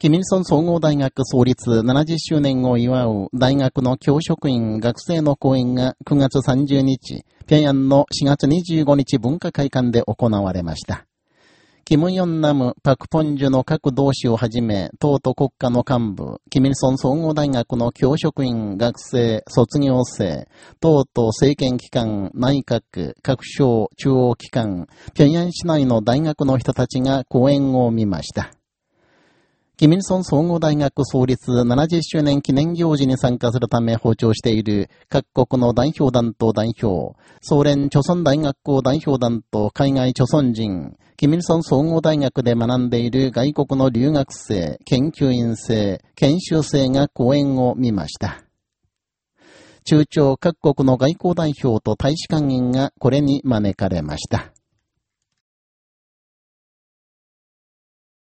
キミルソン総合大学創立70周年を祝う大学の教職員学生の講演が9月30日、平壌の4月25日文化会館で行われました。キム・ヨンナム、パク・ポンジュの各同志をはじめ、党と国家の幹部、キミルソン総合大学の教職員、学生、卒業生、党と政権機関、内閣、各省、中央機関、平壌市内の大学の人たちが講演を見ました。キミルソン総合大学創立70周年記念行事に参加するため訪朝している各国の代表団と代表、総連著村大学校代表団と海外著村人、キミルソン総合大学で学んでいる外国の留学生、研究員生、研修生が講演を見ました。中朝各国の外交代表と大使館員がこれに招かれました。